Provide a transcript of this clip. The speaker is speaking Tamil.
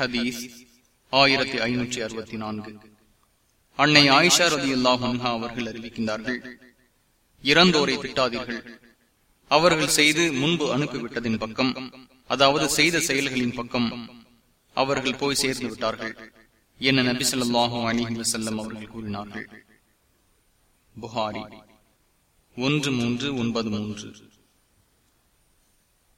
ஹதீஸ் ஆயிரத்தி ஐநூற்றி அறுபத்தி நான்கு. அன்னை ஆயிஷா ரதி அல்லாஹா அவர்கள் அறிவிக்கின்றார்கள் இறந்தோரை திட்டாதீர்கள். அவர்கள் செய்து முன்பு அனுப்பிவிட்டதின் பக்கம் அதாவது செய்த செயல்களின் பக்கம் அவர்கள் போய் சேர்ந்து விட்டார்கள் என நபி சொல்லாஹும் அலிஹி வசல்லம் அவர்கள் கூறினார்கள். புகாரி ஒன்று மூன்று ஒன்பது மூன்று.